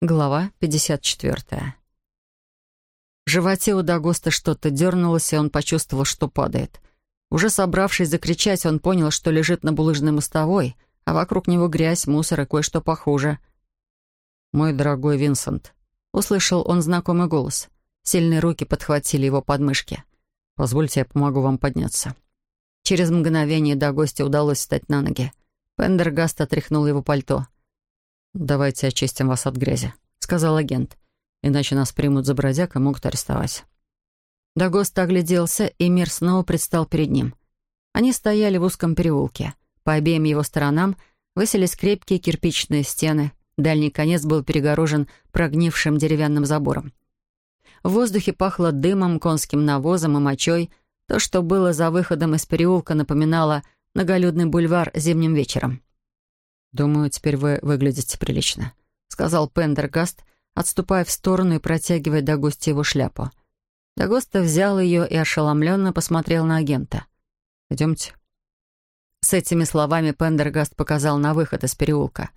Глава 54. В животе у Дагоста что-то дернулось, и он почувствовал, что падает. Уже собравшись закричать, он понял, что лежит на булыжной мостовой, а вокруг него грязь, мусор и кое-что похуже. «Мой дорогой Винсент», — услышал он знакомый голос. Сильные руки подхватили его подмышки. «Позвольте, я помогу вам подняться». Через мгновение Дагосте удалось встать на ноги. Пендергаст отряхнул его пальто — «Давайте очистим вас от грязи», — сказал агент. «Иначе нас примут за бродяг и могут арестовать». Дагост огляделся, и мир снова предстал перед ним. Они стояли в узком переулке. По обеим его сторонам высились крепкие кирпичные стены. Дальний конец был перегорожен прогнившим деревянным забором. В воздухе пахло дымом, конским навозом и мочой. То, что было за выходом из переулка, напоминало многолюдный бульвар зимним вечером. «Думаю, теперь вы выглядите прилично», — сказал Пендергаст, отступая в сторону и протягивая Дагосте его шляпу. Дагоста взял ее и ошеломленно посмотрел на агента. «Идемте». С этими словами Пендергаст показал на выход из переулка.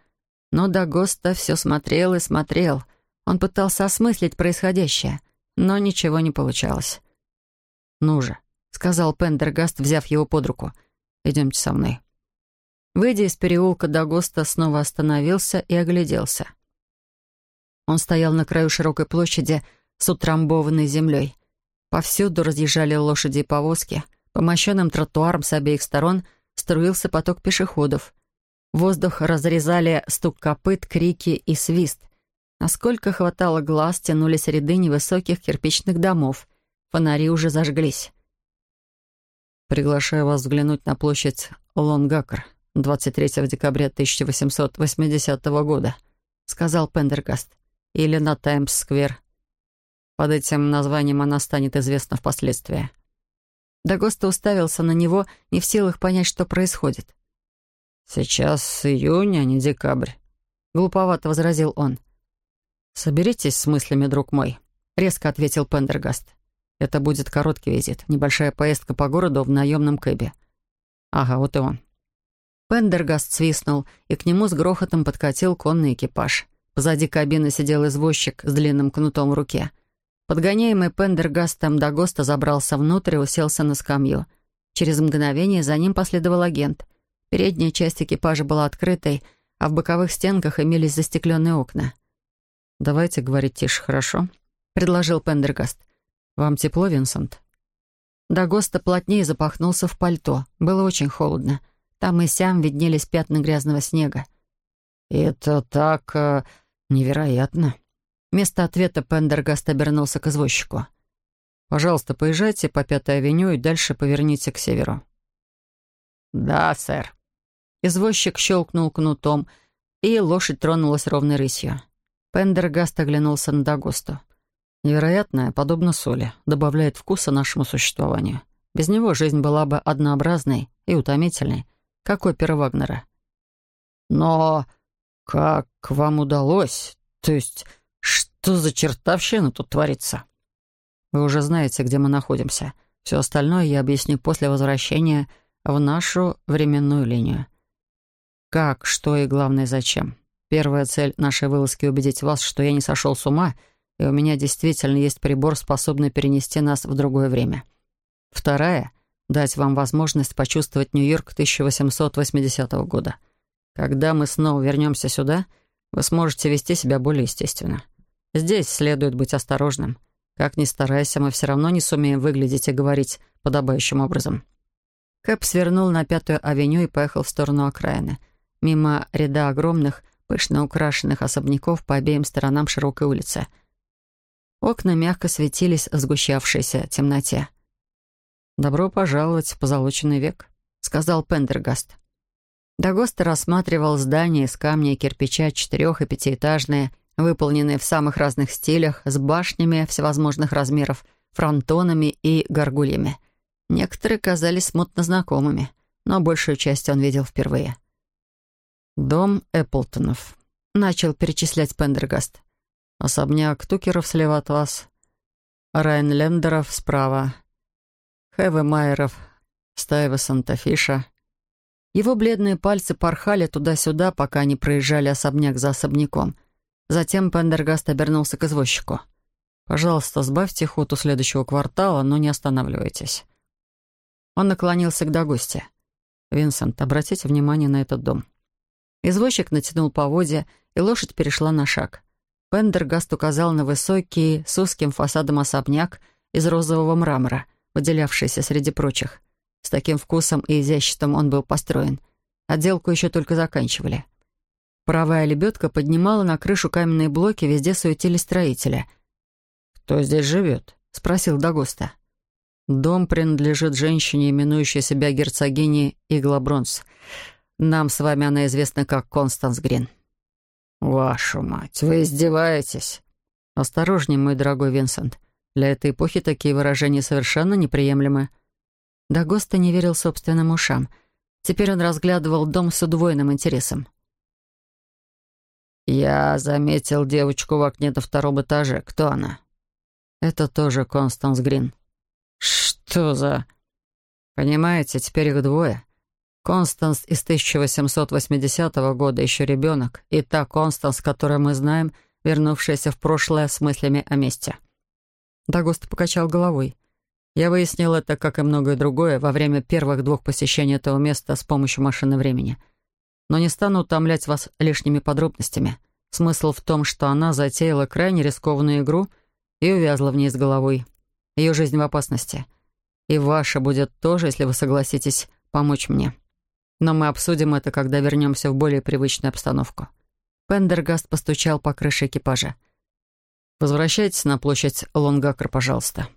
Но Дагоста все смотрел и смотрел. Он пытался осмыслить происходящее, но ничего не получалось. «Ну же», — сказал Пендергаст, взяв его под руку, — «идемте со мной». Выйдя из переулка, Дагоста снова остановился и огляделся. Он стоял на краю широкой площади с утрамбованной землей. Повсюду разъезжали лошади и повозки. По мощенным тротуарам с обеих сторон струился поток пешеходов. Воздух разрезали стук копыт, крики и свист. Насколько хватало глаз, тянулись ряды невысоких кирпичных домов. Фонари уже зажглись. «Приглашаю вас взглянуть на площадь Лонгакр», 23 декабря 1880 года», — сказал Пендергаст. «Или на Таймс-сквер. Под этим названием она станет известна впоследствии». Дагоста уставился на него, не в силах понять, что происходит. «Сейчас июнь, а не декабрь», — глуповато возразил он. «Соберитесь с мыслями, друг мой», — резко ответил Пендергаст. «Это будет короткий визит, небольшая поездка по городу в наемном кэбе». «Ага, вот и он». Пендергаст свистнул, и к нему с грохотом подкатил конный экипаж. Позади кабины сидел извозчик с длинным кнутом в руке. Подгоняемый Пендергастом до Госта забрался внутрь и уселся на скамью. Через мгновение за ним последовал агент. Передняя часть экипажа была открытой, а в боковых стенках имелись застекленные окна. «Давайте говорить тише, хорошо?» — предложил Пендергаст. «Вам тепло, Винсент?» Дагоста плотнее запахнулся в пальто. Было очень холодно. Там и сям виднелись пятна грязного снега. «Это так... Э, невероятно!» Вместо ответа Пендергаст обернулся к извозчику. «Пожалуйста, поезжайте по Пятой авеню и дальше поверните к северу». «Да, сэр». Извозчик щелкнул кнутом, и лошадь тронулась ровной рысью. Пендергаст оглянулся на Дагосту. «Невероятное, подобно соли, добавляет вкуса нашему существованию. Без него жизнь была бы однообразной и утомительной, как опера Вагнера. «Но как вам удалось? То есть, что за чертовщина тут творится?» «Вы уже знаете, где мы находимся. Все остальное я объясню после возвращения в нашу временную линию. Как, что и, главное, зачем. Первая цель нашей вылазки — убедить вас, что я не сошел с ума, и у меня действительно есть прибор, способный перенести нас в другое время. Вторая — дать вам возможность почувствовать Нью-Йорк 1880 года. Когда мы снова вернемся сюда, вы сможете вести себя более естественно. Здесь следует быть осторожным. Как ни старайся, мы все равно не сумеем выглядеть и говорить подобающим образом. Кэп свернул на Пятую авеню и поехал в сторону окраины, мимо ряда огромных, пышно украшенных особняков по обеим сторонам широкой улицы. Окна мягко светились в сгущавшейся темноте. «Добро пожаловать в позолоченный век», — сказал Пендергаст. Дагоста рассматривал здания из камня и кирпича, четырех- и пятиэтажные, выполненные в самых разных стилях, с башнями всевозможных размеров, фронтонами и горгульями. Некоторые казались смутно знакомыми, но большую часть он видел впервые. «Дом Эпплтонов», — начал перечислять Пендергаст. «Особняк Тукеров слева от вас, Райнлендеров справа, Хэве Майеров, Стайва Сантафиша. Его бледные пальцы порхали туда-сюда, пока они проезжали особняк за особняком. Затем Пендергаст обернулся к извозчику. «Пожалуйста, сбавьте ход у следующего квартала, но не останавливайтесь». Он наклонился к Дагосте. «Винсент, обратите внимание на этот дом». Извозчик натянул поводья, и лошадь перешла на шаг. Пендергаст указал на высокий, с узким фасадом особняк из розового мрамора, выделявшийся среди прочих. С таким вкусом и изяществом он был построен. Отделку еще только заканчивали. Правая лебедка поднимала на крышу каменные блоки, везде суетились строители. «Кто здесь живет?» — спросил Дагоста. «Дом принадлежит женщине, именующей себя герцогиней Иглобронс. Нам с вами она известна как Констанс Грин». «Вашу мать, вы издеваетесь?» «Осторожней, мой дорогой Винсент. Для этой эпохи такие выражения совершенно неприемлемы». Дагоста не верил собственным ушам. Теперь он разглядывал дом с удвоенным интересом. «Я заметил девочку в окне до второго этажа. Кто она?» «Это тоже Констанс Грин». «Что за...» «Понимаете, теперь их двое. Констанс из 1880 года, еще ребенок, и та Констанс, которую мы знаем, вернувшаяся в прошлое с мыслями о месте». Дагост покачал головой. Я выяснил это, как и многое другое, во время первых двух посещений этого места с помощью машины времени — но не стану утомлять вас лишними подробностями. Смысл в том, что она затеяла крайне рискованную игру и увязла в ней с головой. Ее жизнь в опасности. И ваша будет тоже, если вы согласитесь помочь мне. Но мы обсудим это, когда вернемся в более привычную обстановку. Пендергаст постучал по крыше экипажа. «Возвращайтесь на площадь Лонгакр, пожалуйста».